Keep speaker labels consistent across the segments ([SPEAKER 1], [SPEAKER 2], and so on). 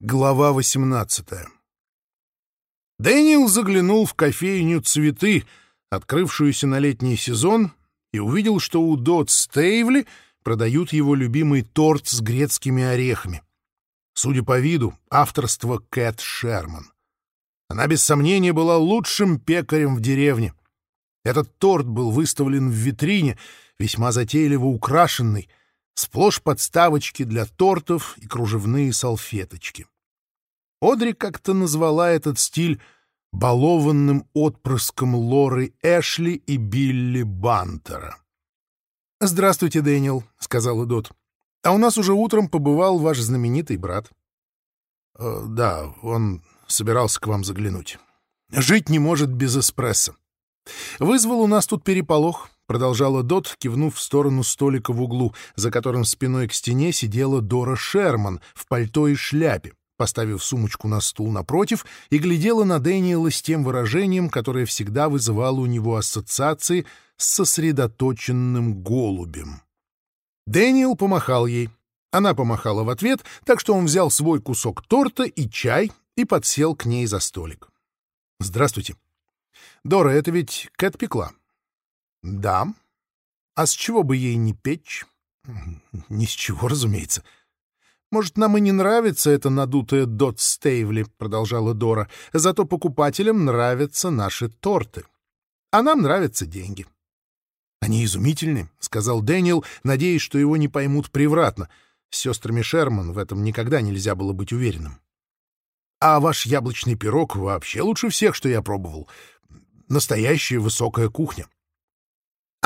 [SPEAKER 1] Глава 18 Дэниел заглянул в кофейню «Цветы», открывшуюся на летний сезон, и увидел, что у Дот Стейвли продают его любимый торт с грецкими орехами. Судя по виду, авторство Кэт Шерман. Она, без сомнения, была лучшим пекарем в деревне. Этот торт был выставлен в витрине, весьма затейливо украшенный — сплошь подставочки для тортов и кружевные салфеточки. Одри как-то назвала этот стиль балованным отпрыском Лоры Эшли и Билли Бантера. «Здравствуйте, Дэниел», — сказал Дот. «А у нас уже утром побывал ваш знаменитый брат». «Э, «Да, он собирался к вам заглянуть. Жить не может без эспрессо. Вызвал у нас тут переполох, — Продолжала Дот, кивнув в сторону столика в углу, за которым спиной к стене сидела Дора Шерман в пальто и шляпе, поставив сумочку на стул напротив и глядела на Дэниела с тем выражением, которое всегда вызывало у него ассоциации с сосредоточенным голубем. Дэниел помахал ей. Она помахала в ответ, так что он взял свой кусок торта и чай и подсел к ней за столик. «Здравствуйте. Дора, это ведь Кэт пекла?» Да. А с чего бы ей не печь? Ни с чего, разумеется. Может, нам и не нравится эта надутая Дот Стейвли, продолжала Дора, зато покупателям нравятся наши торты. А нам нравятся деньги. Они изумительны, сказал Дэниел, надеясь, что его не поймут превратно. С сестрами Шерман в этом никогда нельзя было быть уверенным. А ваш яблочный пирог вообще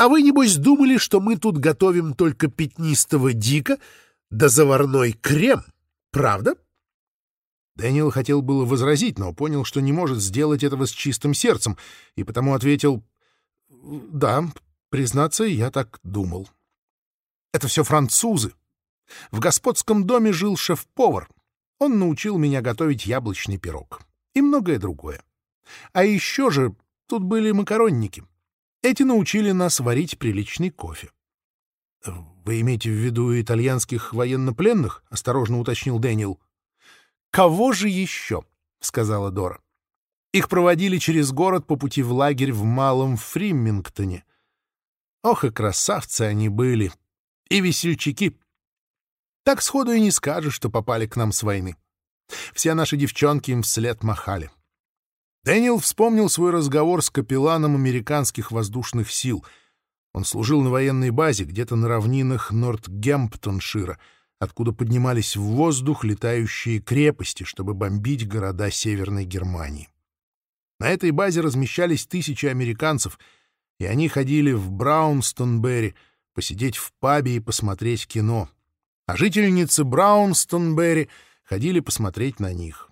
[SPEAKER 1] лучше всех, что я пробовал. Настоящая высокая кухня. А вы, небось, думали, что мы тут готовим только пятнистого дика да заварной крем, правда?» Дэниел хотел было возразить, но понял, что не может сделать этого с чистым сердцем, и потому ответил «Да, признаться, я так думал». «Это все французы. В господском доме жил шеф-повар. Он научил меня готовить яблочный Эти научили нас варить приличный кофе. «Вы имеете в виду итальянских военнопленных?» — осторожно уточнил Дэниел. «Кого же еще?» — сказала Дора. Их проводили через город по пути в лагерь в Малом Фриммингтоне. Ох и красавцы они были! И весельчаки! Так сходу и не скажешь, что попали к нам с войны. Все наши девчонки им вслед махали. Дэниел вспомнил свой разговор с капелланом американских воздушных сил. Он служил на военной базе где-то на равнинах Нортгемптоншира, откуда поднимались в воздух летающие крепости, чтобы бомбить города Северной Германии. На этой базе размещались тысячи американцев, и они ходили в Браунстонберри посидеть в пабе и посмотреть кино. А жительницы Браунстонберри ходили посмотреть на них.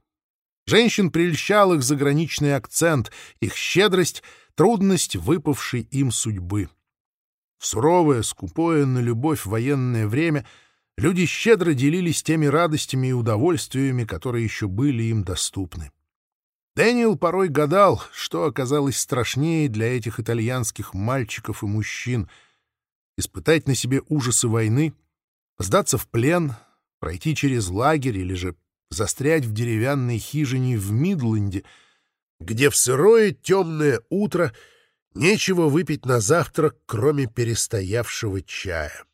[SPEAKER 1] Женщин прельщал их заграничный акцент, их щедрость, трудность выпавшей им судьбы. В суровое, скупое на любовь военное время люди щедро делились теми радостями и удовольствиями, которые еще были им доступны. Дэниел порой гадал, что оказалось страшнее для этих итальянских мальчиков и мужчин — испытать на себе ужасы войны, сдаться в плен, пройти через лагерь или же застрять в деревянной хижине в Мидленде, где в сырое темное утро нечего выпить на завтрак, кроме перестоявшего чая.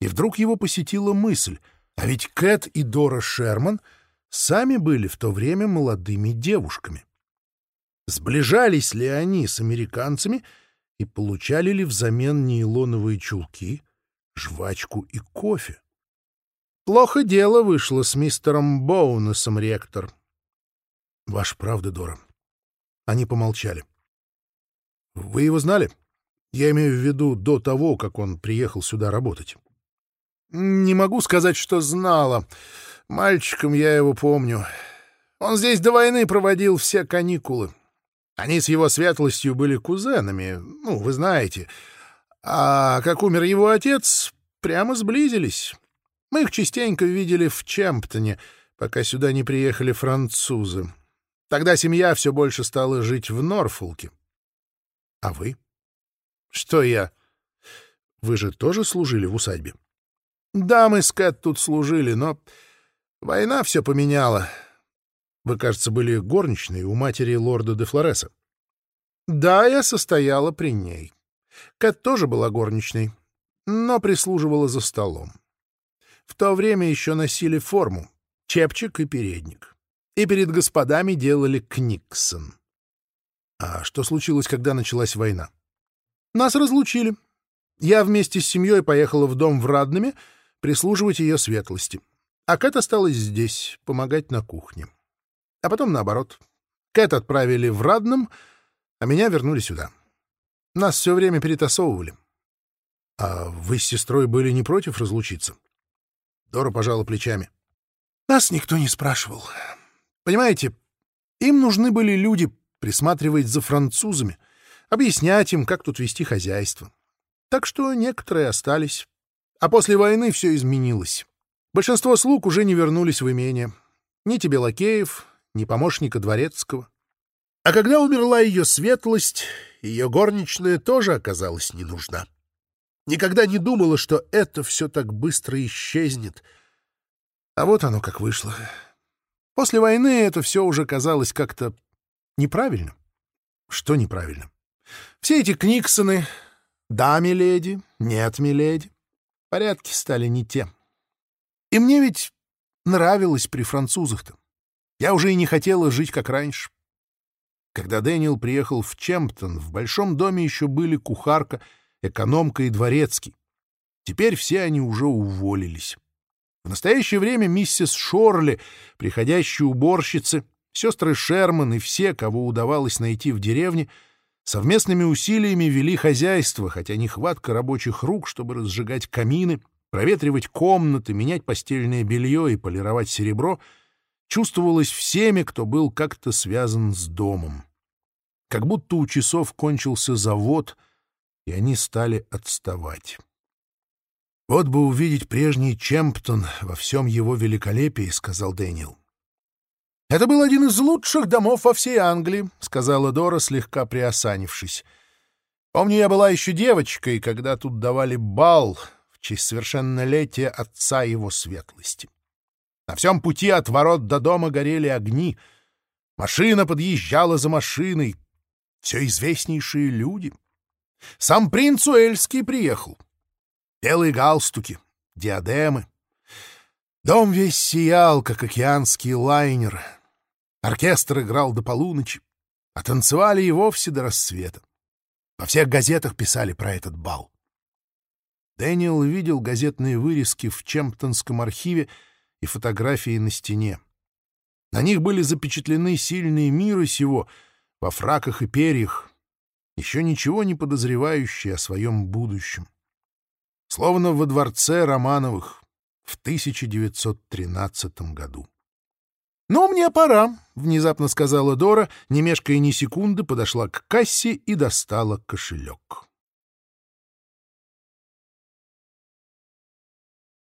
[SPEAKER 1] И вдруг его посетила мысль, а ведь Кэт и Дора Шерман сами были в то время молодыми девушками. Сближались ли они с американцами и получали ли взамен нейлоновые чулки, жвачку и кофе? Плохо дело вышло с мистером Боунесом, ректор. — Ваш правда, Дора. Они помолчали. — Вы его знали? Я имею в виду до того, как он приехал сюда работать. — Не могу сказать, что знала. Мальчиком я его помню. Он здесь до войны проводил все каникулы. Они с его светлостью были кузенами, ну, вы знаете. А как умер его отец, прямо сблизились. Мы их частенько видели в Чемптоне, пока сюда не приехали французы. Тогда семья все больше стала жить в Норфолке. — А вы? — Что я? Вы же тоже служили в усадьбе? — Да, мы с Кэт тут служили, но Война все поменяла. Вы, кажется, были горничной у матери лорда де Флореса. Да, я состояла при ней. Кэт тоже была горничной, но прислуживала за столом. В то время еще носили форму, чепчик и передник. И перед господами делали книксон. А что случилось, когда началась война? Нас разлучили. Я вместе с семьей поехала в дом в Радными прислуживать ее светлости. А Кэт осталась здесь, помогать на кухне. А потом наоборот. Кэт отправили в Радном, а Дора пожала плечами. Нас никто не спрашивал. Понимаете, им нужны были люди присматривать за французами, объяснять им, как тут вести хозяйство. Так что некоторые остались. А после войны все изменилось. Большинство слуг уже не вернулись в имение. Ни тебе лакеев, ни помощника дворецкого. А когда умерла ее светлость, ее горничная тоже оказалась не нужна. Никогда не думала, что это все так быстро исчезнет. А вот оно как вышло. После войны это все уже казалось как-то неправильным. Что неправильно? Все эти Книксоны «Да, миледи», «Нет, миледи» порядки стали не те. И мне ведь нравилось при французах-то. Я уже и не хотела жить, как раньше. Когда Дэниел приехал в Чемптон, в большом доме еще были кухарка — экономка и дворецкий. Теперь все они уже уволились. В настоящее время миссис Шорли, приходящие уборщицы, сестры Шерман и все, кого удавалось найти в деревне, совместными усилиями вели хозяйство, хотя нехватка рабочих рук, чтобы разжигать камины, проветривать комнаты, менять постельное белье и полировать серебро, чувствовалось всеми, кто был как-то связан с домом. Как будто у часов кончился завод — и они стали отставать. «Вот бы увидеть прежний Чемптон во всем его великолепии», — сказал Дэниел. «Это был один из лучших домов во всей Англии», — сказала Дора, слегка приосанившись. «Помню, я была еще девочкой, когда тут давали бал в честь совершеннолетия отца его светлости. На всем пути от ворот до дома горели огни. Машина подъезжала Сам принц Уэльский приехал. Белые галстуки, диадемы. Дом весь сиял, как океанский лайнер. Оркестр играл до полуночи, а танцевали и вовсе до рассвета. Во всех газетах писали про этот бал. Дэниел видел газетные вырезки в Чемптонском архиве и фотографии на стене. На них были запечатлены сильные мира сего во фраках и перьях, еще ничего не подозревающий о своем будущем. Словно во дворце Романовых в 1913 году. «Ну, мне пора», — внезапно сказала Дора, не мешкая ни секунды, подошла к кассе и достала кошелек.